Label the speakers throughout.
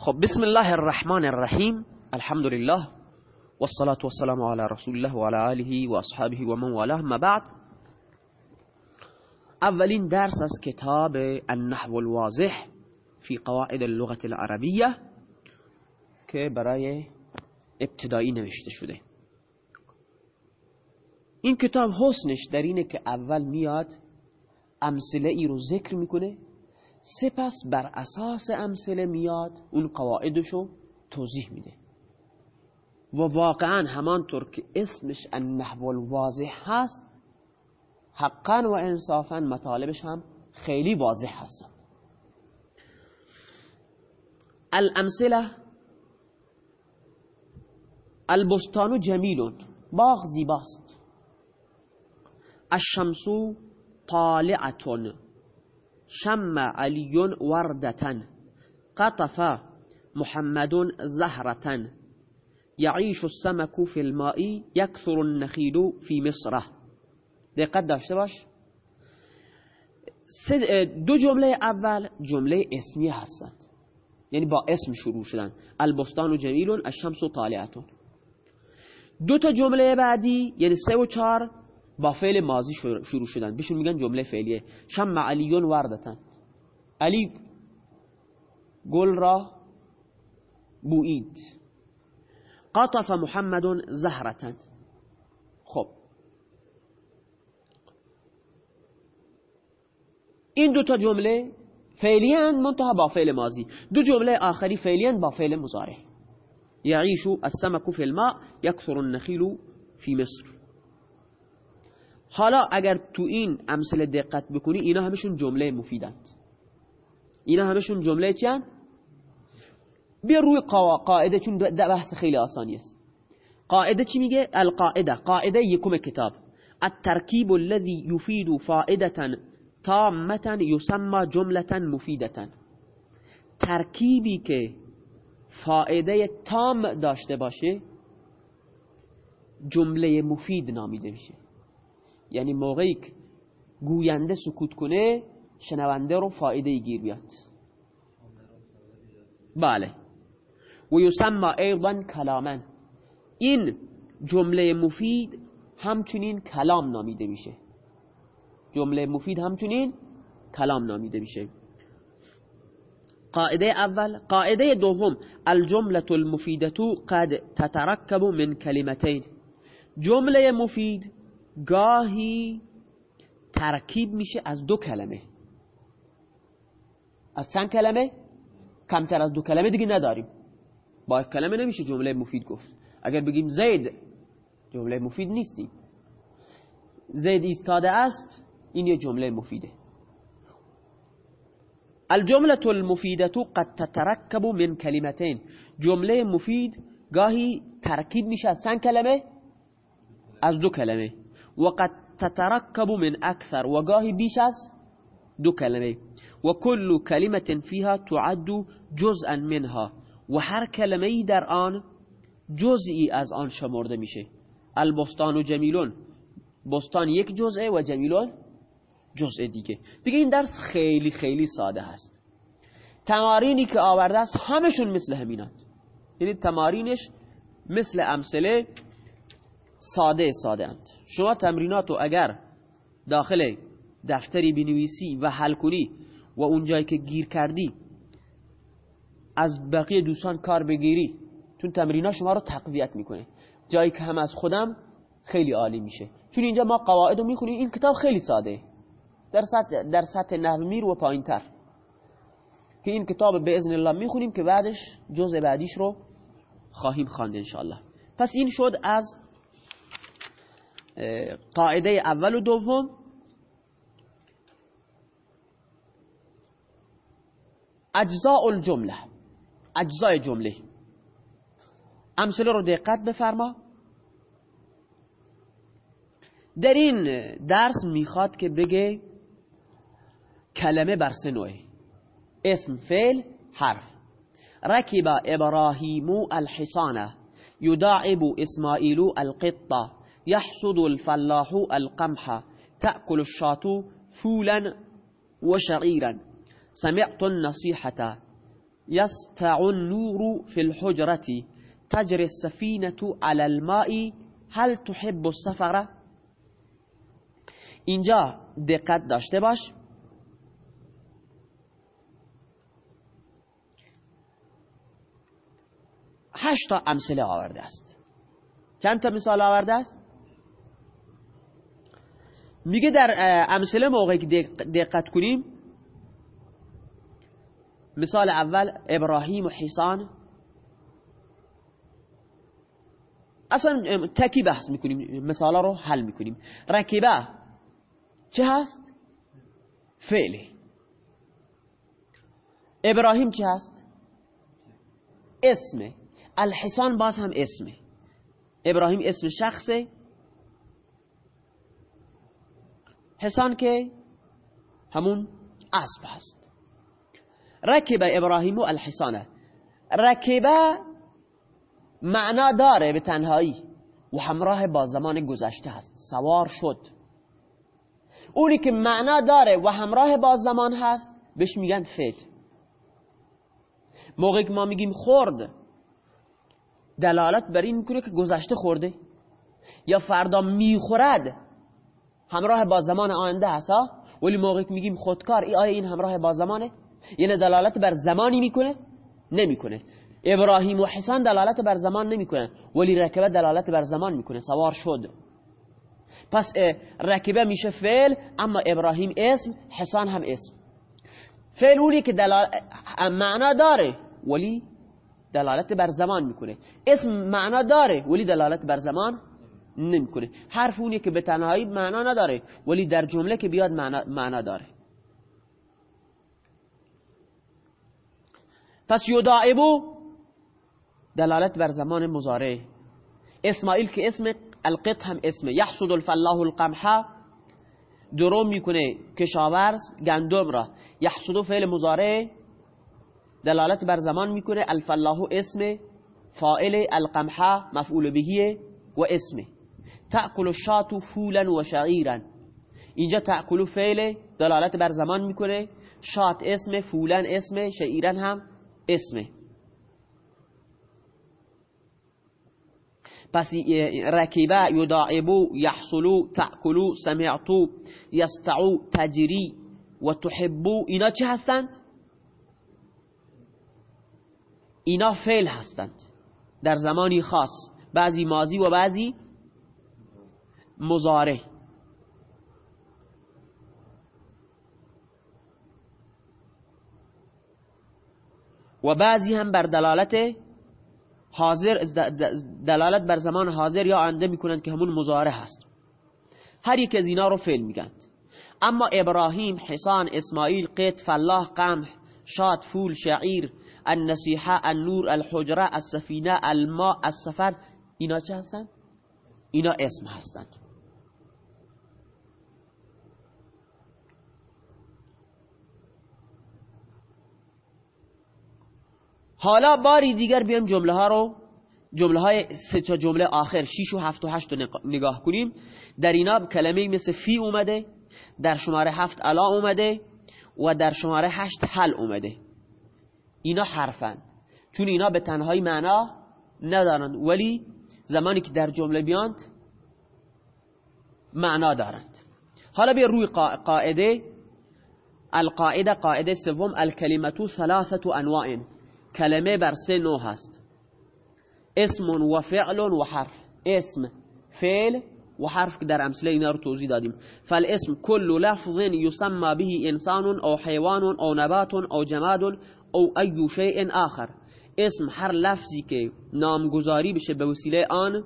Speaker 1: خب بسم الله الرحمن الرحیم. الحمد لله والصلاة والسلام على رسول الله وعلى آله وأصحابه ومن والاه. ما بعد؟ اولین درس از کتاب النحو الواضح في قواعد اللغة العربية که برای ابتدایی نوشته شده. این کتاب حسنش در اینه که اول میاد امثله ای رو ذکر می‌کنه سپس بر اساس امثله میاد اون قواعدشو توضیح میده. و واقعا همانطور که اسمش النحو الواضح هست حقا و انصافا مطالبش هم خیلی واضح هستند. الامثله البستان جمیل باغ زیباست. الشمس طالعة. شم علی وردة قطف محمد زهرة يعيش السمك في الماء يكثر النخيل في مصر دقت داشته باش. دو جمله اول جمله اسمی هستند یعنی با اسم شروع شدن. البستان جمیل الشمس طالعة. دو تا جمله بعدی یعنی سه و چهار با فعل ماضی شروع شدن. بهشون میگن جمله فعلیه. شم علیون وردتن علی گل را بوید قطف محمد زهرتن. خب. این دو تا جمله فعلی منتها با فعل ماضی. دو جمله آخری فعلی با فعل مضارع. يعيش السمك في الماء يكثر النخيل في مصر. حالا اگر تو این امثله دقت بکنی اینا همشون جمله مفیدند. اینا همشون جمله چند بیا روی قاعده چون بحث خیلی آسانی است. قاعده چی میگه؟ القاعده. قاعده یکم کتاب. الترکیب الذي يفيد فائده تامه يسمى جمله مفیدة ترکیبی که فائده تام داشته باشه جمله مفید نامیده میشه. یعنی موقعی که گوینده سکوت کنه شنونده رو فایده گیر بیاد. بله. و یسمى ایضا کلاما. این جمله مفید همچنین کلام نامیده میشه. جمله مفید همچنین کلام نامیده میشه. قاعده اول قاعده دوم الجمله المفیده قد تترکب من کلمتین. جمله مفید گاهی ترکیب میشه از دو کلمه. از چند کلمه؟ کمتر از دو کلمه دیگه نداریم. با یک کلمه نمیشه جمله مفید گفت. اگر بگیم زید جمله مفید نیستی زید ایستاده است این یه جمله مفیده. الجمله المفیده قد تترکب من کلمتین. جمله مفید گاهی ترکیب میشه از چند کلمه؟ از دو کلمه. وقد تتركب من أكثر. وقاهي بيشاس دو كلمة وكل كلمة فيها تعد جزءا منها. وهر كلمة در آن جزئی از آن شمرده میشه. البستان و جمیلون. بستان یک جزءه و جمیلون جزء دیگه. دیگه این درس خیلی خیلی ساده هست. تمارینی که آورده است همشون مثل همینند یعنی تمارینش مثل امثله ساده ساده اند. شما تمریناتو اگر داخل دفتری بنویسی و حل کنی و اونجایی که گیر کردی از بقیه دوستان کار بگیری چون تمرینات شما رو تقویت می‌کنه. جایی که هم از خودم خیلی عالی میشه. چون اینجا ما قواعد رو می‌خونیم این کتاب خیلی ساده. در سطح, در سطح نحو و پایین تر که این کتاب به ازن الله می‌خونیم که بعدش جزء بعدیش رو خواهیم خواند انشاءالله. پس این شد از قاعدة اول و دوم. اجزاء الجمله. اجزای جمله. امثله رو دقت بفرما. در این درس میخواد که بگه کلمه بر سه نوعه. اسم فعل حرف. رکب ابراهیم الحصانه یداعب اسماعیل القطة. يحصد الفلاح القمح تأكل الشاة فولا وشعيرا سمعت النصيحة يستع النور في الحجرة تجري السفينة على الماء هل تحب السفر؟ اینجا دقت داشته باش. هشتا أمثلة آورده است چند تا مثال آورده است میگه در امثله موقعی که دقت کنیم مثال اول ابراهیم و حسان. اصلا تکی بحث می‌کنیم مثالا رو حل می‌کنیم. رکبه چه هست؟ فعله. ابراهیم چه هست؟ اسمه. الحسان باز هم اسمه. ابراهیم اسم شخصه. حسان که همون اسب هست. رکب ابراهیم و الحسانه رکبه معنا داره به تنهایی و همراه با زمان گذشته هست. سوار شد. اونی که معنا داره و همراه با زمان هست بهش میگن فعل موقعی که ما میگیم خورد دلالت بر این می‌کنه که گذشته خورده. یا فردا می‌خورد همراه با زمان آینده هست ولی موقعی که میگیم خودکار ای آیا این همراه با زمانه؟ یعنی دلالت بر زمانی می‌کنه؟ نمی‌کنه. ابراهیم و حسان دلالت بر زمان نمی‌کنه ولی رکبه دلالت بر زمان می‌کنه. سوار شد. پس رکبه میشه فعل اما ابراهیم اسم حسان هم اسم. فعل اونی که معنا داره ولی دلالت بر زمان می‌کنه. اسم معنا داره ولی دلالت بر زمان نمی‌کنه. حرف اونی که به تنهایی معنا نداره ولی در جمله که بیاد معنا, داره. پس یدائبو دلالت بر زمان مزاره اسماعیل که اسم القط هم اسمه. یحصد الفلاح القمحه درو می‌کنه کشاورز گندم را. یحصد فعل مزاره دلالت بر زمان می‌کنه. الفلاح اسم فائل القمحه مفعول بهیه و اسمه. تأکل الشات فولا و اینجا تأکل فعل دلالت بر زمان می‌کنه. شات اسم فولا اسم شعیرا هم اسمه پس رکیبه یداعبو یحصلو تأکلو سمعتو یستعو تجری و تحبو اینا چه هستند؟ اینا فعل هستند. در زمانی خاص. بعضی ماضی و بعضی مزاره و بعضی هم بر دلالت حاضر دلالت بر زمان حاضر یا آینده می‌کنند که همون مزاره هست. هر یک از اینا رو فعل میگند اما ابراهیم حسان اسماعیل قیت فلاح قمح شاد فول شعیر النصیحه النور الحجره السفینه الماء السفر اینا چه هستند؟ اینا اسم هستند. حالا باری دیگر بیام جمله ها رو جمله های سه تا جمله آخر 6 و 7 و 8 رو نگاه کنیم. در اینا کلمه مثل فی اومده در شماره هفت الا اومده و در شماره هشت حل اومده. اینا حرفند. چون اینا به تنهایی معنا ندارند ولی زمانی که در جمله بیاند معنا دارند. حالا بیا روی قاعده. القاعده قاعده سوم الکلمتو ثلاثه انواع. کلمه بر سه نوع هست. اسم و فعل و حرف. اسم فعل و حرف که در امثله اینا رو توضیح دادیم. فالاسم كل لفظ يسمى به انسان او حیوان او نبات او جماد او ای شیء آخر. اسم هر لفظی که نامگذاری بشه به وسیله آن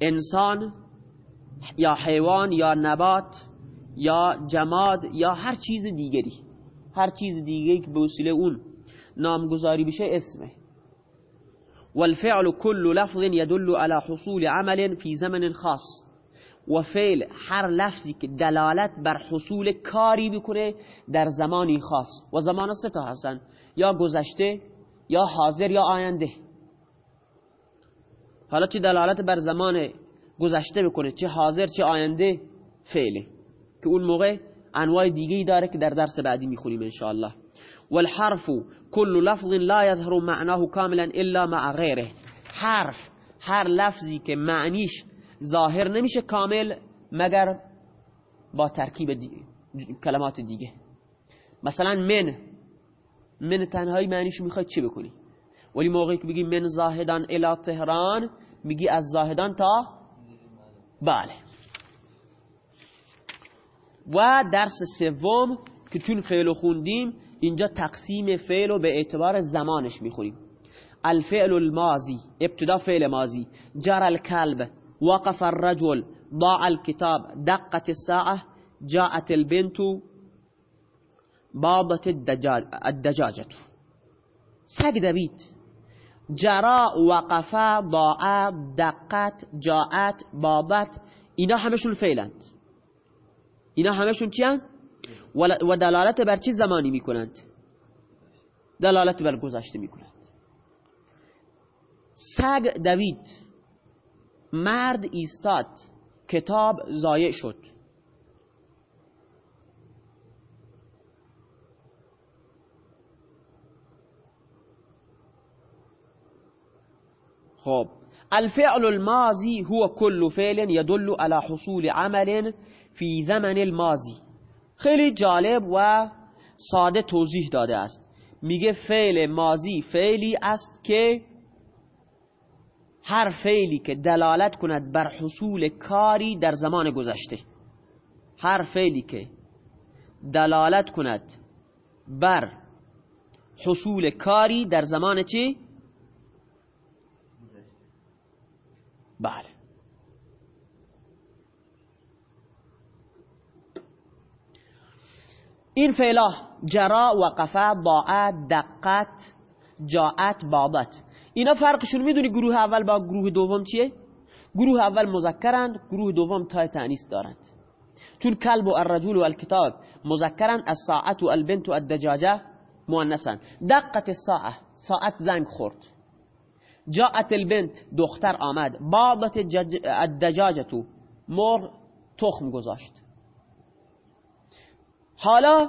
Speaker 1: انسان یا حیوان یا نبات یا جماد یا هر چیز دیگری. هر چیز دیگری که به وسیله اون نامگذاری بشه اسمه. والفعل كل لفظ يدل على حصول عمل في زمن خاص. و فعل هر لفظی که دلالت بر حصول کاری بکنه در زمانی خاص. و زمان سه تا هستن. یا گذشته یا حاضر یا آینده. حالا چه دلالت بر زمان گذشته بکنه؟ چه حاضر چه آینده؟ فعله. که اون موقع انواع دیگه داره که در درس بعدی می‌خونیم انشاءالله. والحرف كل لفظ لا يظهر معناه كاملا الا مع غيره حرف هر لفظی که معنیش ظاهر نمیشه کامل مگر با ترکیب کلمات دیگه. مثلا من من تنهایی معنیش می‌خواد چی بکنی؟ ولی موقعی که بگی من زاهدان الى تهران میگی از زاهدان تا بله. و درس سوم که چون فعل خوندیم اینجا تقسیم فعل رو به اعتبار زمانش می‌خونیم. الفعل الماضی ابتدا فعل ماضی. جر الكلب وقف الرجل ضاع الكتاب دقت الساعة جاءت البنت باضت الدجاجة. سگ دوید. جرا وقفا ضاع دقت جاءت باضت اینا همشون فعلند. اینا همشون چیان؟ و دلالت بر چی زمانی می‌کنند؟ دلالت بر گذشته می‌کنند. سگ دوید مرد ایستاد کتاب زایع شد. خب الفعل الماضي هو كل فعل يدل على حصول عمل في زمن الماضي. خیلی جالب و ساده توضیح داده است. میگه فعل ماضی فعلی است که هر فعلی که دلالت کند بر حصول کاری در زمان گذشته. هر فعلی که دلالت کند بر حصول کاری در زمان چی؟ بله. این فعلا جرا وقفا ضاعت دقت جاعت بادت اینا فرقشون می‌دونی گروه اول با گروه دوم چیه؟ گروه اول مذکرند گروه دوم تای تعنیس دارند چون کلب و الرجل و الکتاب مذکرند الساعت و البنت و الدجاجه مؤنثن. دقت الساعه ساعت زنگ خورد. جاءت البنت دختر آمد. بابت الدجاجه مر تخم گذاشت. حالا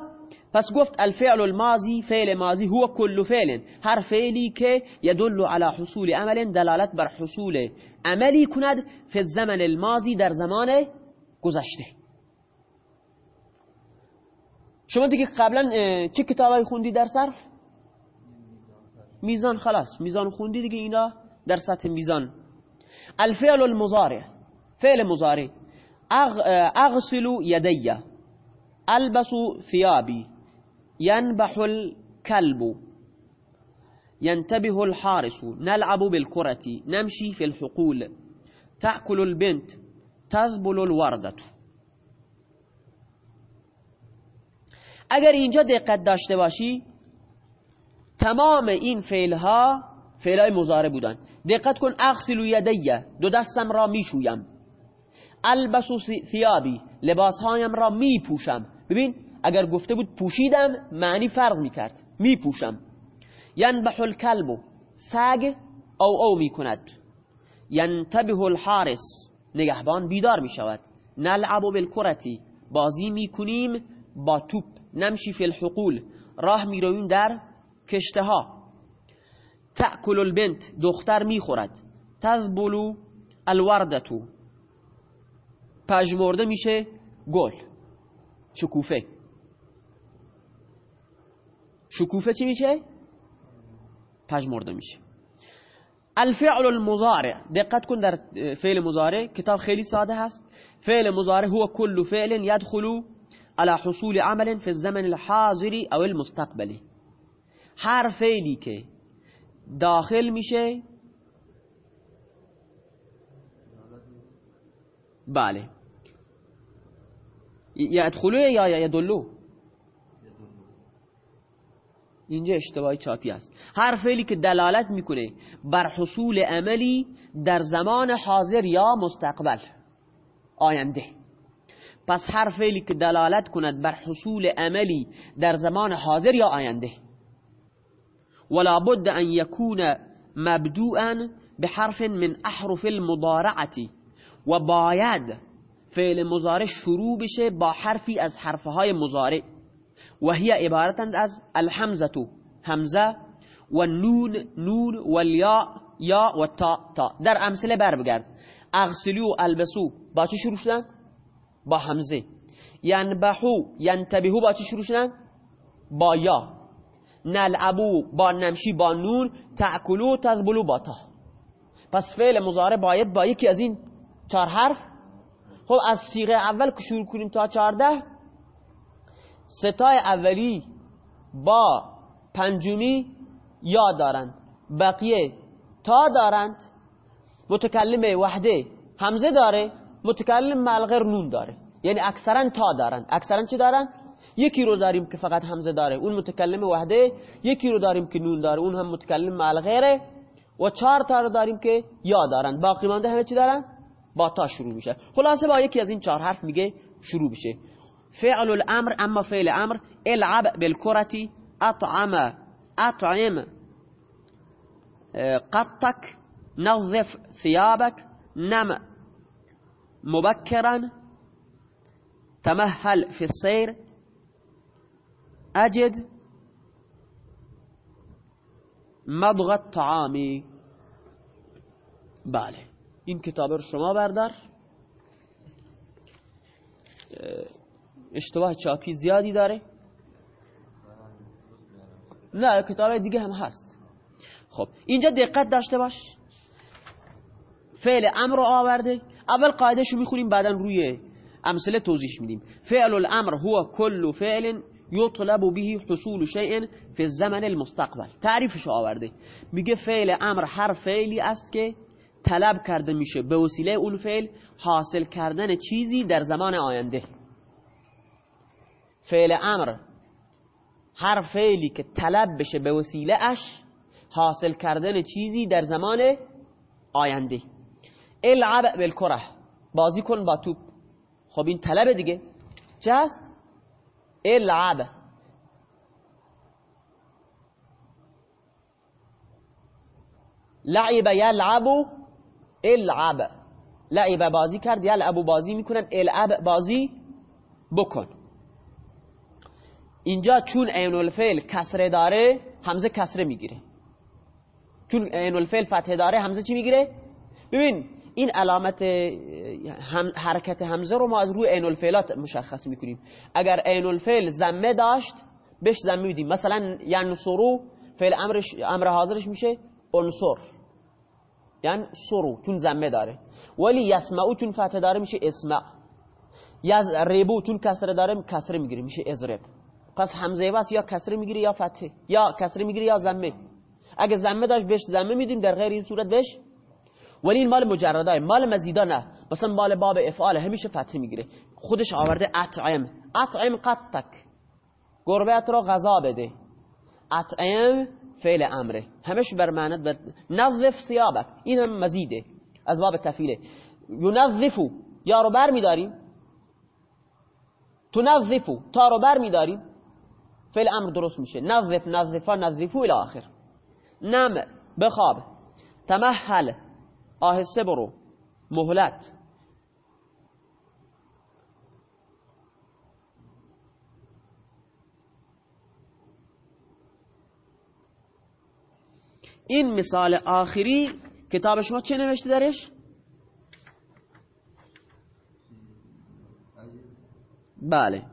Speaker 1: پس گفت الفعل الماضی فعل ماضی هو کل فعل. هر فعلی که یدل على حصول عمل دلالت بر حصول عملی کند فی الزمن الماضی در زمان گذشته. شما دیگه قبلا چه کتابای خوندی در صرف؟ میزان خلاص. میزان خوندی دیگه اینا در سطح میزان الفعل المضارع. فعل مضارع. أغسل یدیه ألبس ثيابي. ينبح الكلب. ينتبه الحارس. نلعب بالكرة. نمشي في الحقول. تأكل البنت. تذبل الوردة. اگر اینجا دقت داشته باشی تمام این فعل ها فعل های مزاره بودن. دقت کن اغسل یدیه دو دستم را می‌شویم. البس ثیابی لباسهایم را میپوشم. ببین اگر گفته بود پوشیدم معنی فرق می‌کرد. میپوشم. ینبح الکلب سگ او او می‌کند. ینتبه الحارس نگهبان بیدار می‌شود. نلعب بالکرتی بازی می‌کنیم با توپ. نمشی فی الحقول راه می‌رویم در کشته ها تأکل البنت دختر می‌خورد. تذبلو الوردتو. پژمرده میشه گل. شکوفه. شکوفه چی میشه؟ پژمرده میشه. الفعل المضارع. دقت کن در فعل مضارع. کتاب خیلی ساده هست. فعل مضارع هو كل فعل يدخل على حصول عمل في الزمن الحاضر او المستقبلی هر فعلی که داخل میشه. بله. یدخلو یا یدلو؟ اینجا اشتباهی چاپی است. هر فعلی که دلالت می‌کنه بر حصول عملی در زمان حاضر یا مستقبل. آینده. پس هر فعلی که دلالت کند بر حصول عملی در زمان حاضر یا آینده. ولا بد أن يكون مبدوءا بحرف من أحرف المضارعة. و باید فعل مضارع شروع بشه با حرفی از حرفهای مضارع. و هی عبارتند از الحمزة همزة و نون نون و الیا یا و تا تا در امثله بر بگرد. اغسلو البسو با چه شروع شدن؟ با همزه. ینبحو ینتبهو با چه شروع شدن؟ با یا. نلعبو با نمشی با نون تأکلو تذبلو با تا. پس فعل مزاره باید با یکی از این چهار حرف. خب از سیغه اول که شروع کنیم تا چهارده. ستای اولی با پنجمی یا دارند. بقیه تا دارند. متکلم وحده همزه داره متکلم ملغر نون داره. یعنی اکثرا تا دارند. اکثرا چی دارند؟ یکی رو داریم که فقط همزه داره اون متکلم وحده یکی رو داریم که نون داره اون هم متکلم ملغره و چهار تا رو داریم که یا دارند باقی مانده همه چی دارند با تا شروع میشه. خلاصه با یکی از این چهار حرف میگه شروع بشه فعل الامر اما فعل امر العب بالكرة اطعم اطعم. قطك نظف ثيابك نم مبكرا تمهل في السير أجد مضغ الطعام. بله. این کتاب رو شما بردار. اشتباه چاپی زیادی داره. نه کتاب دیگه هم هست. خب اینجا دقت داشته باش. فعل امر آورده. اول قاعدهشو می‌خونیم بعدا روی امثله توضیح میدیم. فعل الامر هو کل فعل یطلب به حصول شیء فی الزمن المستقبل. تعریفش آورده. میگه فعل امر هر فعلی است که طلب کرده میشه. به وسیله اون فعل حاصل کردن چیزی در زمان آینده. فعل امر هر فعلی که طلب بشه به وسیله اش حاصل کردن چیزی در زمان آینده. العب بالکره. بازی کن با توپ. خب این طلب دیگه. چه هست العب لعب یلعب العب لعب بازی کرد یلعب بازی می‌کنن. العب بازی بکن. اینجا چون عین الفعل کسره داره همزه کسره می‌گیره. چون عین الفعل فتحه داره همزه چی می‌گیره؟ ببین این علامت حرکت همزه رو ما از روی عین الفعلات مشخص می‌کنیم. اگر عین الفعل زمه داشت بهش زمه میدیم. مثلا ینصرو فعل امرش امر حاضرش میشه انصر. یعنی سرو چون زمه داره. ولی یسمعو چون فتحه داره میشه اسمع. یضربو چون کسره داره کسره می‌گیره میشه ازرب. پس همزه واس یا کسره می‌گیره یا فتحه یا کسره می‌گیره یا زمه اگه زمه داشت بهش زمه میدیم در غیر این صورت بهش ولی این مال مجردای مال مزیدا نه. مثلا مال باب افعال همیشه فتحه می‌گیره. خودش آورده اطعم. اطعم قطک. گربت رو غذا بده. اطعم فعل امره. همش بر معنی نظف ثيابك این هم مزیده. از باب تفیله ینظفو. یا رو بر میداریم تنظفو تا رو بر میداریم فعل امر درست میشه. نظف نظفا نظفو الى آخر. نم بخواب. تمهل آهسته برو مهلت. این مثال آخری کتاب شما چه نوشته درش؟ بله.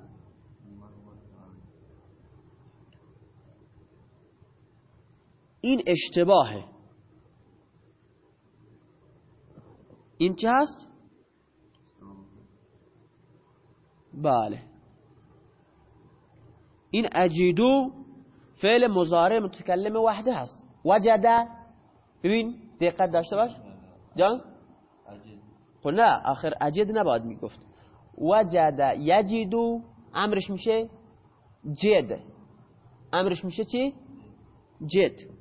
Speaker 1: این اشتباهه. این چه هست؟ بله این اجیدو فعل مزارع متکلم وحده هست وجد ببین دقت داشته باش جان خب نه آخر اجد نباید می‌گفت وجد یجدو امرش میشه جد امرش میشه چی؟ جد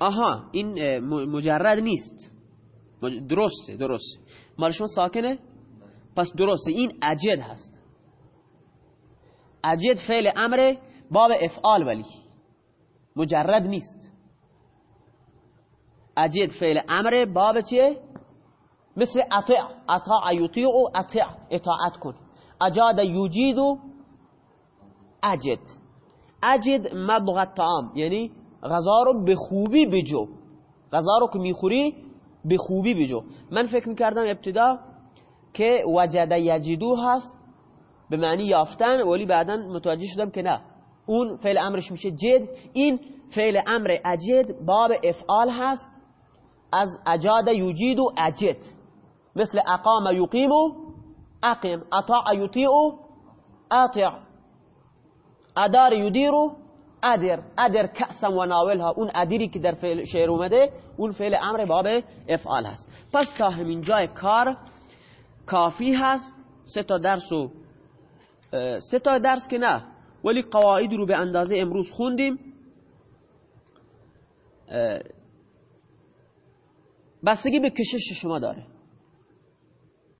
Speaker 1: آها این مجرد نیست. درسته درسته. مال شما ساکنه؟ پس درسته. این اجد هست. اجد فعل امر باب افعال ولی. مجرد نیست. اجد فعل امر باب چیه؟ مثل اطع اطاع یطیع و اطع اطاعت کن. اجاد یجید و اجد. اجد مضغ الطعام یعنی غذا رو به خوبی بجو. غذا رو که می‌خوری به خوبی بجو. من فکر می‌کردم ابتدا که وجد یجدو هست به معنی یافتن ولی بعدا متوجه شدم که نه. اون فعل امرش میشه جد. این فعل امر اجد باب افعال هست. از اجاد یجید و اجد. مثل اقام یقیم و اقیم اطاع یطیع و اطع. ادار یدیر و ادر ادر کأسا و ناولها اون ادیری که در فعل شعر اومده اون فعل امر باب افعال هست. پس تا همین جای کار کافی هست. سه تا درس و سه تا درس که نه. ولی قواعد رو به اندازه امروز خوندیم. بستگی به کشش شما داره.